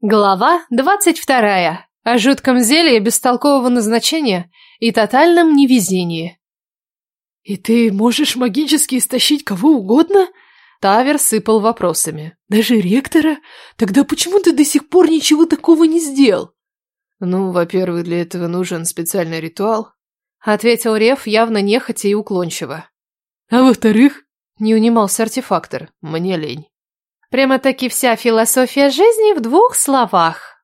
Глава двадцать вторая. О жутком зелье бестолкового назначения и тотальном невезении. «И ты можешь магически истощить кого угодно?» Тавер сыпал вопросами. «Даже ректора? Тогда почему ты до сих пор ничего такого не сделал?» «Ну, во-первых, для этого нужен специальный ритуал», — ответил Рев явно нехотя и уклончиво. «А во-вторых?» — не унимался артефактор. «Мне лень». Прямо-таки вся философия жизни в двух словах.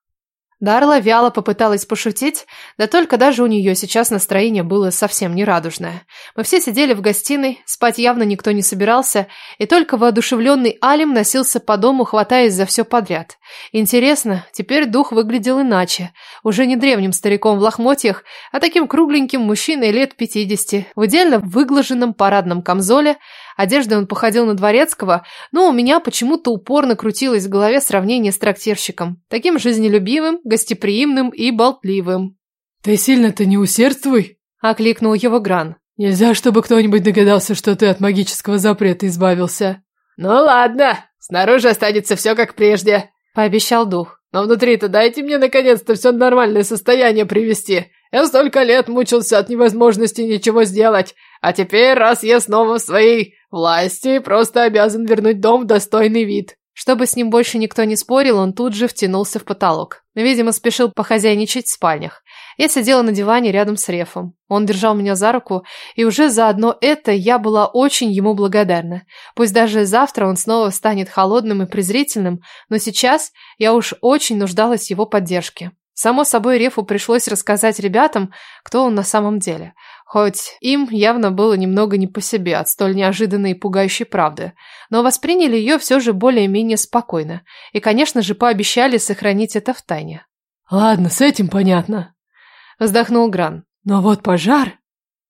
Дарла вяло попыталась пошутить, да только даже у нее сейчас настроение было совсем не радужное. Мы все сидели в гостиной, спать явно никто не собирался, и только воодушевленный Алим носился по дому, хватаясь за все подряд. Интересно, теперь дух выглядел иначе, уже не древним стариком в лохмотьях, а таким кругленьким мужчиной лет пятидесяти, в идеально выглаженном парадном камзоле, Одеждой он походил на дворецкого, но у меня почему-то упорно крутилось в голове сравнение с трактирщиком. Таким жизнелюбивым, гостеприимным и болтливым. «Ты сильно-то не усердствуй!» – окликнул его Гран. «Нельзя, чтобы кто-нибудь догадался, что ты от магического запрета избавился». «Ну ладно, снаружи останется все как прежде», – пообещал дух. «Но внутри-то дайте мне наконец-то все нормальное состояние привести. Я столько лет мучился от невозможности ничего сделать, а теперь, раз я снова в своей власти, просто обязан вернуть дом в достойный вид». Чтобы с ним больше никто не спорил, он тут же втянулся в потолок. Видимо, спешил похозяйничать в спальнях. Я сидела на диване рядом с Рефом. Он держал меня за руку, и уже заодно это я была очень ему благодарна. Пусть даже завтра он снова станет холодным и презрительным, но сейчас я уж очень нуждалась в его поддержке. Само собой, Рефу пришлось рассказать ребятам, кто он на самом деле. Хоть им явно было немного не по себе от столь неожиданной и пугающей правды. Но восприняли ее все же более-менее спокойно. И, конечно же, пообещали сохранить это в тайне. «Ладно, с этим понятно», — вздохнул Гран. «Но вот пожар...»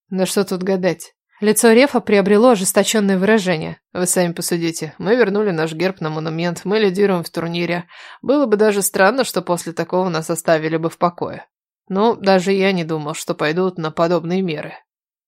«Да что тут гадать?» Лицо Рефа приобрело ожесточенное выражение. «Вы сами посудите. Мы вернули наш герб на монумент, мы лидируем в турнире. Было бы даже странно, что после такого нас оставили бы в покое. Но даже я не думал, что пойдут на подобные меры».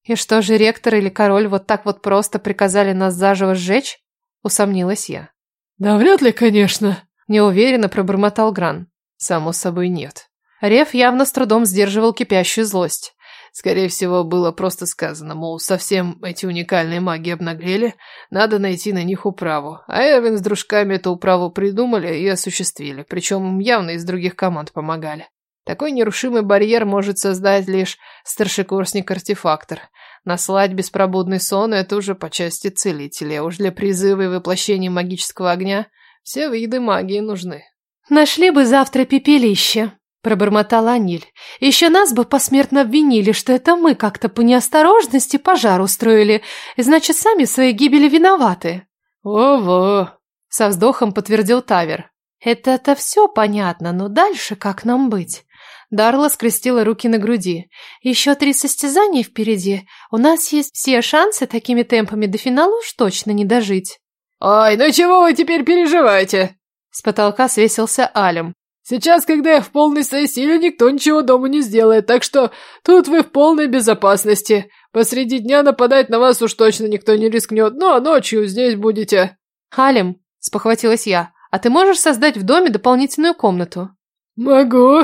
«И что же ректор или король вот так вот просто приказали нас заживо сжечь?» Усомнилась я. «Да вряд ли, конечно», – неуверенно пробормотал Гран. «Само собой нет». Реф явно с трудом сдерживал кипящую злость. Скорее всего, было просто сказано, мол, совсем эти уникальные маги обнаглели, надо найти на них управу. А Эрвин с дружками эту управу придумали и осуществили, причем явно из других команд помогали. Такой нерушимый барьер может создать лишь старшекурсник-артефактор. Наслать беспробудный сон – это уже по части целителя. Уж для призыва и воплощения магического огня все виды магии нужны. «Нашли бы завтра пепелище», Пробормотала Аниль. «Еще нас бы посмертно обвинили, что это мы как-то по неосторожности пожар устроили, и значит, сами в своей гибели виноваты». «Во-во», — со вздохом подтвердил Тавер. «Это-то все понятно, но дальше как нам быть?» Дарла скрестила руки на груди. «Еще три состязания впереди. У нас есть все шансы такими темпами до финала уж точно не дожить». «Ой, ну чего вы теперь переживаете?» С потолка свесился Алем. Сейчас, когда я в полной своей силе, никто ничего дома не сделает, так что тут вы в полной безопасности. Посреди дня нападать на вас уж точно никто не рискнет, ну а ночью здесь будете». «Халим», — спохватилась я, — «а ты можешь создать в доме дополнительную комнату?» «Могу».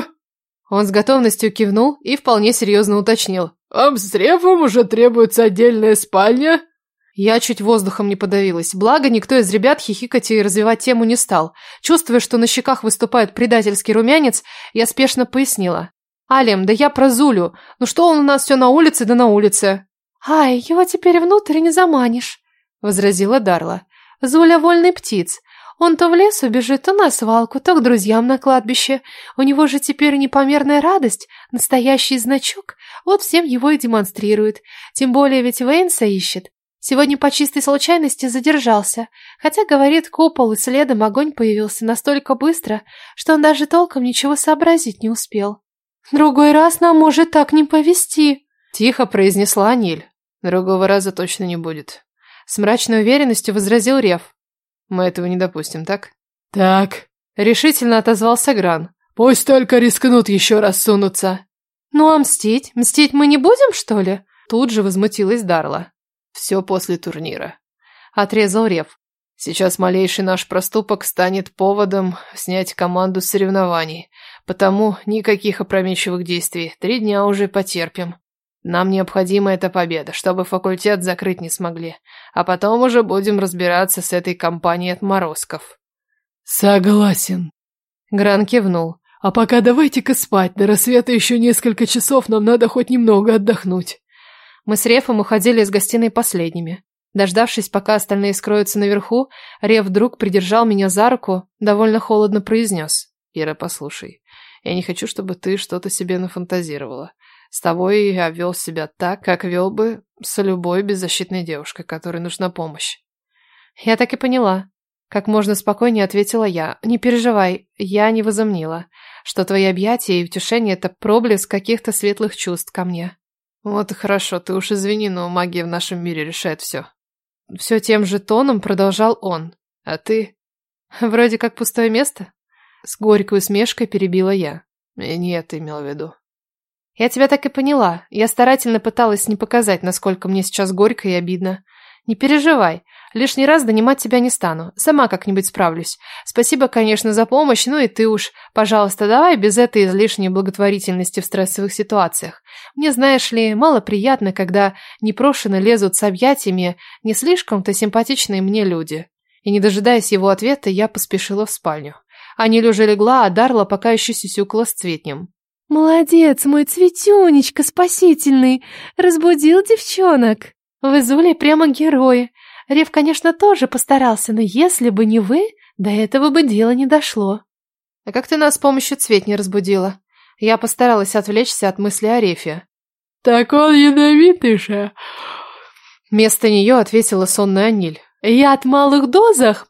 Он с готовностью кивнул и вполне серьезно уточнил. «Вам с Рефом уже требуется отдельная спальня?» Я чуть воздухом не подавилась. Благо, никто из ребят хихикать и развивать тему не стал. Чувствуя, что на щеках выступает предательский румянец, я спешно пояснила. «Алем, да я про Зулю. Ну что он у нас все на улице да на улице?» «Ай, его теперь внутрь не заманишь», — возразила Дарла. «Зуля вольный птиц. Он то в лес убежит, то на свалку, то к друзьям на кладбище. У него же теперь непомерная радость, настоящий значок. Вот всем его и демонстрирует. Тем более ведь Вейнса ищет. Сегодня по чистой случайности задержался, хотя, говорит, купол и следом огонь появился настолько быстро, что он даже толком ничего сообразить не успел. «Другой раз нам может так не повезти», — тихо произнесла Аниль. «Другого раза точно не будет», — с мрачной уверенностью возразил Рев. «Мы этого не допустим, так?» «Так», — решительно отозвался Гран. «Пусть только рискнут еще раз сунуться». «Ну а мстить? Мстить мы не будем, что ли?» Тут же возмутилась Дарла. Все после турнира. Отрезал Рев. Сейчас малейший наш проступок станет поводом снять команду с соревнований. Потому никаких опрометчивых действий. Три дня уже потерпим. Нам необходима эта победа, чтобы факультет закрыть не смогли. А потом уже будем разбираться с этой компанией отморозков. Согласен. Гран кивнул. А пока давайте-ка спать. До рассвета еще несколько часов, нам надо хоть немного отдохнуть. Мы с Рефом уходили из гостиной последними. Дождавшись, пока остальные скроются наверху, Реф вдруг придержал меня за руку, довольно холодно произнес. «Ира, послушай, я не хочу, чтобы ты что-то себе нафантазировала. С тобой я вел себя так, как вел бы с любой беззащитной девушкой, которой нужна помощь». Я так и поняла. Как можно спокойнее ответила я. Не переживай, я не возомнила, что твои объятия и утешение – это проблеск каких-то светлых чувств ко мне. Вот и хорошо, ты уж извини, но магия в нашем мире решает все. Все тем же тоном продолжал он. А ты? Вроде как пустое место? С горькой усмешкой перебила я. И не это имел в виду. Я тебя так и поняла. Я старательно пыталась не показать, насколько мне сейчас горько и обидно. Не переживай, лишний раз донимать тебя не стану. Сама как-нибудь справлюсь. Спасибо, конечно, за помощь, ну и ты уж, пожалуйста, давай без этой излишней благотворительности в стрессовых ситуациях. Мне, знаешь ли, мало приятно, когда непрошено лезут с объятиями не слишком-то симпатичные мне люди. И не дожидаясь его ответа, я поспешила в спальню. Аниль уже легла, а Дарла пока еще сюсюкала с цветнем. «Молодец, мой цветюнечка спасительный! Разбудил девчонок!» Вы, Зули, прямо герои. Рев, конечно, тоже постарался, но если бы не вы, до этого бы дело не дошло. А как ты нас с помощью цвет не разбудила? Я постаралась отвлечься от мысли о Рефе. Так он ядовитый же. Вместо нее ответила сонная Аниль. Яд в малых дозах?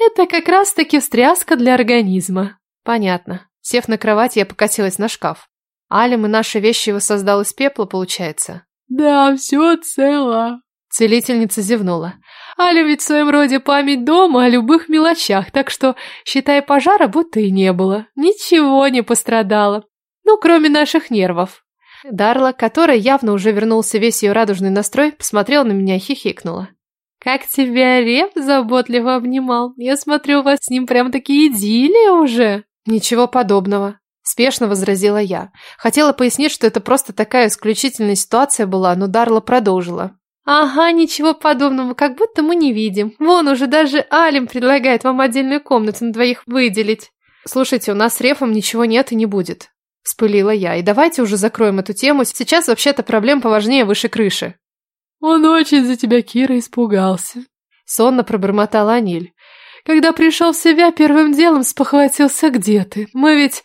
Это как раз-таки встряска для организма. Понятно. Сев на кровать, я покатилась на шкаф. Алим и наши вещи воссоздал из пепла, получается. «Да, все цело», — целительница зевнула. «Аля ведь в своем роде память дома о любых мелочах, так что, считай, пожара будто и не было. Ничего не пострадало. Ну, кроме наших нервов». Дарла, которая явно уже вернулся весь ее радужный настрой, посмотрела на меня и хихикнула. «Как тебя Рев заботливо обнимал. Я смотрю, у вас с ним прям такие идиллия уже». «Ничего подобного», Спешно возразила я. Хотела пояснить, что это просто такая исключительная ситуация была, но Дарла продолжила. «Ага, ничего подобного, как будто мы не видим. Вон уже даже Алим предлагает вам отдельную комнату на двоих выделить». «Слушайте, у нас с Рефом ничего нет и не будет», – вспылила я. «И давайте уже закроем эту тему. Сейчас вообще-то проблем поважнее выше крыши». «Он очень за тебя, Кира, испугался», – сонно пробормотала Аниль. «Когда пришел в себя, первым делом спохватился, где ты. Мы ведь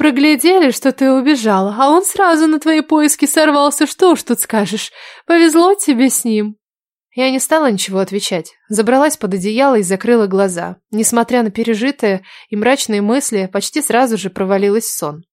Проглядели, что ты убежала, а он сразу на твои поиски сорвался. Что уж тут скажешь? Повезло тебе с ним. Я не стала ничего отвечать. Забралась под одеяло и закрыла глаза. Несмотря на пережитые и мрачные мысли, почти сразу же провалилась в сон.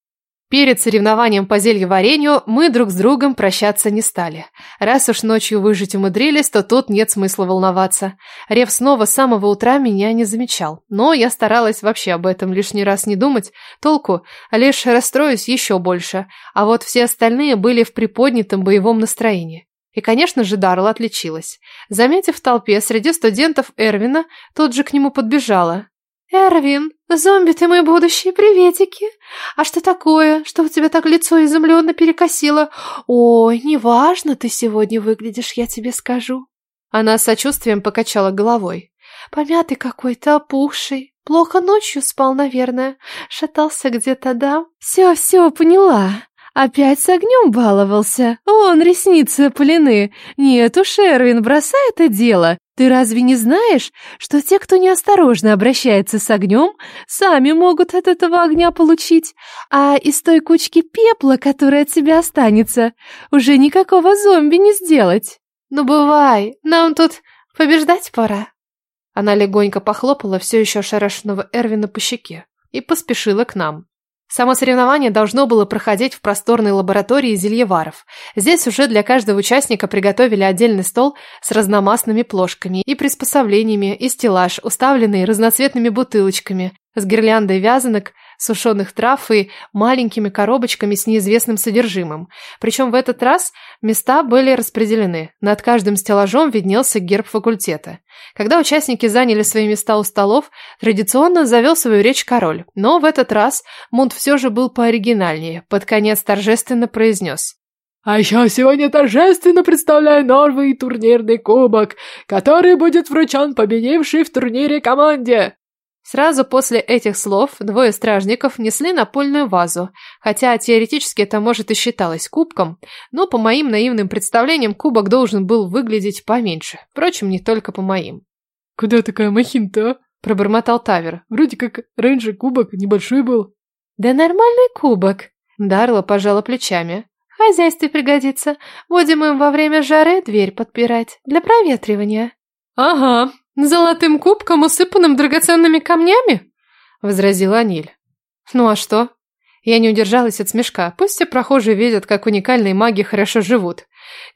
Перед соревнованием по зельеварению мы друг с другом прощаться не стали. Раз уж ночью выжить умудрились, то тут нет смысла волноваться. Рев снова с самого утра меня не замечал. Но я старалась вообще об этом лишний раз не думать. Толку, лишь расстроюсь еще больше. А вот все остальные были в приподнятом боевом настроении. И, конечно же, Дарла отличилась. Заметив в толпе среди студентов Эрвина, тут же к нему подбежала. «Эрвин, зомби ты мой будущий, приветики! А что такое? Что у тебя так лицо изумленно перекосило? Ой, неважно ты сегодня выглядишь, я тебе скажу». Она с сочувствием покачала головой. «Помятый какой-то, опухший. Плохо ночью спал, наверное. Шатался где-то, да? Все-все, поняла. Опять с огнем баловался. Вон, ресницы опалены. Нет уж, Эрвин, бросай это дело. Ты разве не знаешь, что те, кто неосторожно обращается с огнем, сами могут от этого огня получить, а из той кучки пепла, которая от тебя останется, уже никакого зомби не сделать? Ну, бывай, нам тут побеждать пора. Она легонько похлопала все еще ошарашенного Эрвина по щеке и поспешила к нам. Само соревнование должно было проходить в просторной лаборатории зельеваров. Здесь уже для каждого участника приготовили отдельный стол с разномастными плошками и приспособлениями, и стеллаж, уставленный разноцветными бутылочками, с гирляндой вязанок, сушеных трав и маленькими коробочками с неизвестным содержимым. Причем в этот раз места были распределены. Над каждым стеллажом виднелся герб факультета. Когда участники заняли свои места у столов, традиционно завел свою речь король. Но в этот раз Мунт все же был пооригинальнее. Под конец торжественно произнес. А еще сегодня торжественно представляю новый турнирный кубок, который будет вручен победившей в турнире команде. Сразу после этих слов двое стражников несли напольную вазу, хотя теоретически это, может, и считалось кубком, но по моим наивным представлениям кубок должен был выглядеть поменьше. Впрочем, не только по моим. «Куда такая махинта?» а?» – пробормотал Тавер. «Вроде как раньше кубок небольшой был». «Да нормальный кубок», – Дарла пожала плечами. «В хозяйстве пригодится. Будем им во время жары дверь подпирать для проветривания». «Ага, «Золотым кубком, усыпанным драгоценными камнями?» — возразила Аниль. «Ну а что?» Я не удержалась от смешка. Пусть все прохожие видят, как уникальные маги хорошо живут.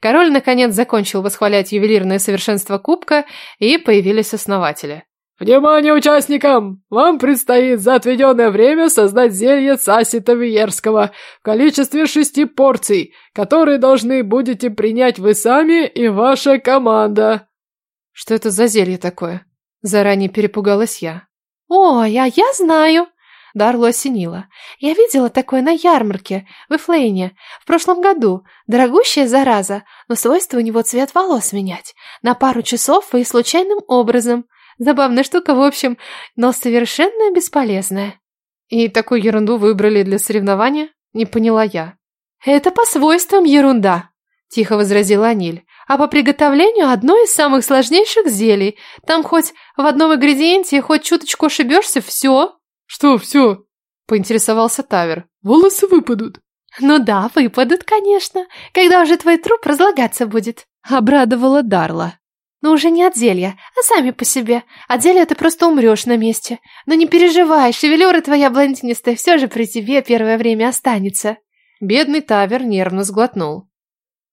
Король, наконец, закончил восхвалять ювелирное совершенство кубка, и появились основатели. «Внимание участникам! Вам предстоит за отведенное время создать зелье Сасита Виерского в количестве шести порций, которые должны будете принять вы сами и ваша команда». Что это за зелье такое? Заранее перепугалась я. Ой, а я знаю. Дарлу осенило. Я видела такое на ярмарке в Эфлейне в прошлом году. Дорогущая зараза, но свойство у него цвет волос менять. На пару часов и случайным образом. Забавная штука, в общем, но совершенно бесполезная. И такую ерунду выбрали для соревнования? Не поняла я. Это по свойствам ерунда, тихо возразила Аниль а по приготовлению одно из самых сложнейших зелий. Там хоть в одном ингредиенте, хоть чуточку ошибешься, все. Что все? Поинтересовался Тавер. Волосы выпадут. Ну да, выпадут, конечно. Когда уже твой труп разлагаться будет. Обрадовала Дарла. Но уже не от зелья, а сами по себе. От зелья ты просто умрешь на месте. Но не переживай, шевелюра твоя блондинистая все же при тебе первое время останется. Бедный Тавер нервно сглотнул.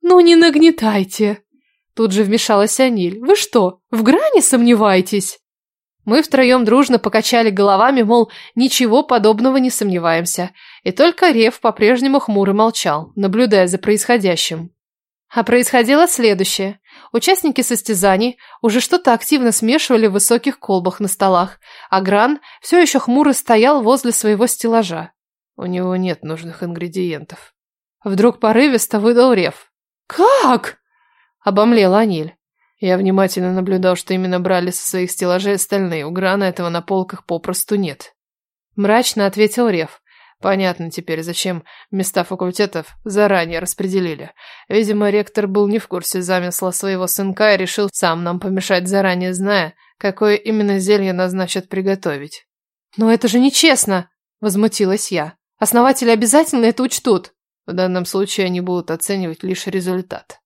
«Ну не нагнетайте!» Тут же вмешалась Аниль. «Вы что, в грани сомневаетесь?» Мы втроем дружно покачали головами, мол, ничего подобного не сомневаемся. И только Рев по-прежнему хмуро молчал, наблюдая за происходящим. А происходило следующее. Участники состязаний уже что-то активно смешивали в высоких колбах на столах, а Гран все еще хмуро стоял возле своего стеллажа. У него нет нужных ингредиентов. Вдруг порывисто выдал Рев. «Как?» – обомлела Аниль. Я внимательно наблюдал, что именно брали со своих стеллажей остальные. У Грана этого на полках попросту нет. Мрачно ответил Рев. Понятно теперь, зачем места факультетов заранее распределили. Видимо, ректор был не в курсе замысла своего сынка и решил сам нам помешать, заранее зная, какое именно зелье назначат приготовить. «Но это же нечестно!» – возмутилась я. «Основатели обязательно это учтут!» В данном случае они будут оценивать лишь результат.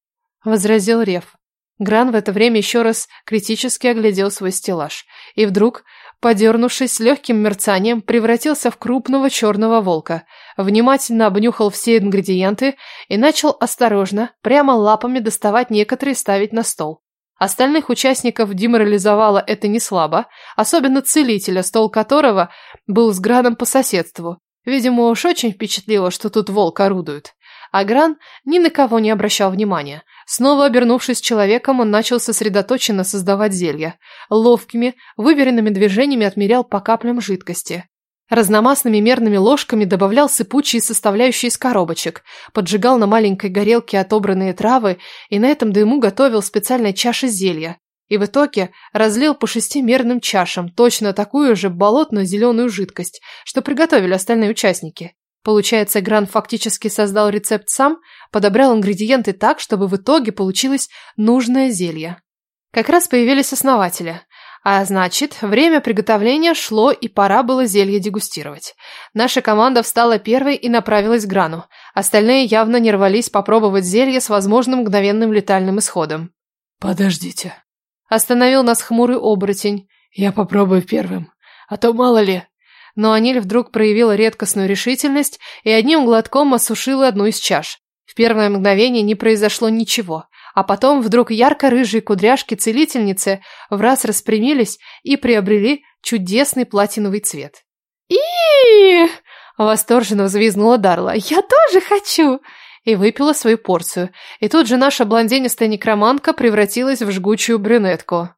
Возразил Рев. Гран в это время еще раз критически оглядел свой стеллаж. И вдруг, подернувшись легким мерцанием, превратился в крупного черного волка. Внимательно обнюхал все ингредиенты и начал осторожно, прямо лапами доставать некоторые ставить на стол. Остальных участников деморализовало это не слабо, особенно целителя, стол которого был с Граном по соседству. Видимо, уж очень впечатлило, что тут волк орудует. А Гран ни на кого не обращал внимания. Снова обернувшись человеком, он начал сосредоточенно создавать зелья. Ловкими, выверенными движениями отмерял по каплям жидкости. Разномастными мерными ложками добавлял сыпучие составляющие из коробочек, поджигал на маленькой горелке отобранные травы и на этом дыму готовил специальной чаши зелья, и в итоге разлил по шести мерным чашам точно такую же болотно-зеленую жидкость, что приготовили остальные участники. Получается, Гран фактически создал рецепт сам, подобрал ингредиенты так, чтобы в итоге получилось нужное зелье. Как раз появились основатели. А значит, время приготовления шло, и пора было зелье дегустировать. Наша команда встала первой и направилась к Грану. Остальные явно не рвались попробовать зелье с возможным мгновенным летальным исходом. «Подождите», Остановил нас хмурый оборотень. Я попробую первым, а то мало ли. Но Аниль вдруг проявила редкостную решительность и одним глотком осушила одну из чаш. В первое мгновение не произошло ничего, а потом вдруг ярко-рыжие кудряшки целительницы в раз распрямились и приобрели чудесный платиновый цвет. и Восторженно взвизгнула Дарла. «Я тоже хочу!» И выпила свою порцию. И тут же наша блондинистая некроманка превратилась в жгучую брюнетку.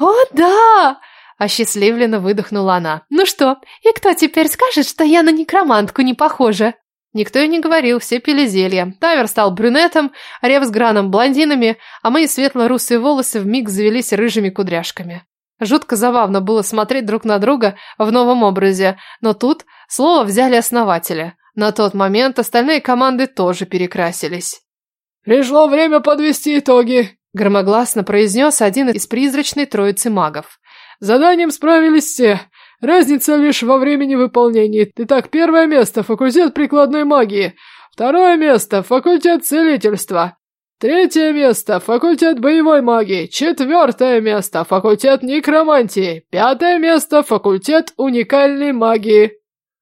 «О, да!» Осчастливленно выдохнула она. «Ну что, и кто теперь скажет, что я на некромантку не похожа?» Никто и не говорил, все пили зелье. Тавер стал брюнетом, Рев с Граном блондинами, а мои светло-русые волосы вмиг завелись рыжими кудряшками. Жутко забавно было смотреть друг на друга в новом образе, но тут слово взяли основатели. На тот момент остальные команды тоже перекрасились. «Пришло время подвести итоги», – громогласно произнес один из призрачной троицы магов. «Заданием справились все. Разница лишь во времени выполнения. Итак, первое место – факультет прикладной магии. Второе место – факультет целительства. Третье место – факультет боевой магии. Четвертое место – факультет некромантии. Пятое место – факультет уникальной магии.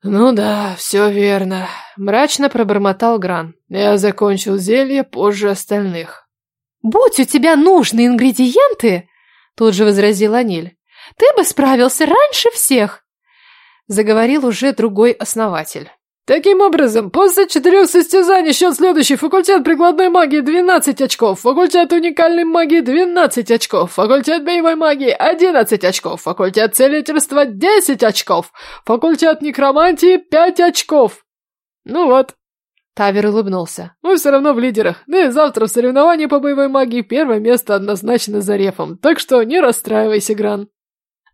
Ну да, все верно. Мрачно пробормотал Гран. Я закончил зелье позже остальных. Будь у тебя нужные ингредиенты, тут же возразил Аниль, ты бы справился раньше всех. Заговорил уже другой основатель. Таким образом, после четырех состязаний счет следующий. Факультет прикладной магии 12 очков, факультет уникальной магии 12 очков, факультет боевой магии 11 очков, факультет целительства 10 очков, факультет некромантии 5 очков. Ну вот. Тавер улыбнулся. Мы все равно в лидерах. Да и завтра в соревновании по боевой магии первое место однозначно за рефом. Так что не расстраивайся, Гран.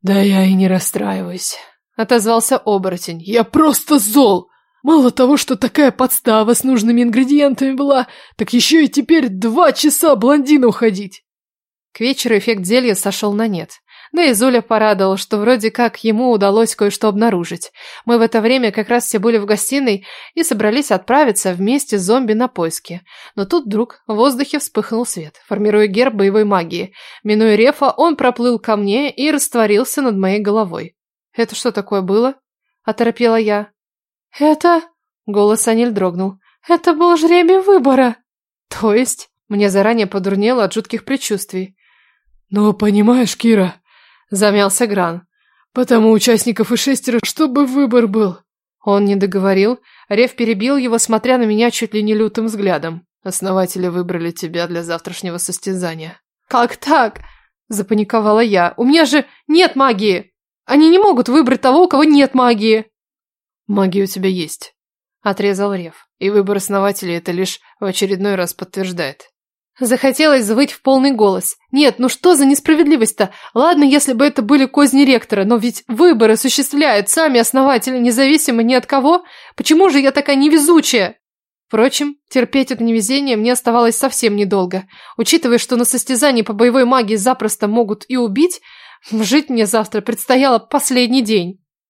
Да я и не расстраиваюсь. Отозвался оборотень. Я просто зол. Мало того, что такая подстава с нужными ингредиентами была, так еще и теперь два часа блондина уходить. К вечеру эффект зелья сошел на нет. Да и Зуля порадовал, что вроде как ему удалось кое-что обнаружить. Мы в это время как раз все были в гостиной и собрались отправиться вместе с зомби на поиски. Но тут вдруг в воздухе вспыхнул свет, формируя герб боевой магии. Минуя рефа, он проплыл ко мне и растворился над моей головой. «Это что такое было?» – оторопела я. «Это...» — голос Аниль дрогнул. «Это был жребий выбора». «То есть?» Мне заранее подурнело от жутких предчувствий. «Ну, понимаешь, Кира...» — замялся Гран. «Потому участников и шестеро, чтобы выбор был». Он не договорил. Рев перебил его, смотря на меня чуть ли не лютым взглядом. Основатели выбрали тебя для завтрашнего состязания. «Как так?» – запаниковала я. «У меня же нет магии! Они не могут выбрать того, у кого нет магии!» «Магия у тебя есть», — отрезал Рев. И выбор основателей это лишь в очередной раз подтверждает. Захотелось завыть в полный голос. Нет, ну что за несправедливость-то? Ладно, если бы это были козни ректора, но ведь выбор осуществляют сами основатели, независимо ни от кого. Почему же я такая невезучая? Впрочем, терпеть это невезение мне оставалось совсем недолго. Учитывая, что на состязании по боевой магии запросто могут и убить, жить мне завтра предстояло последний день.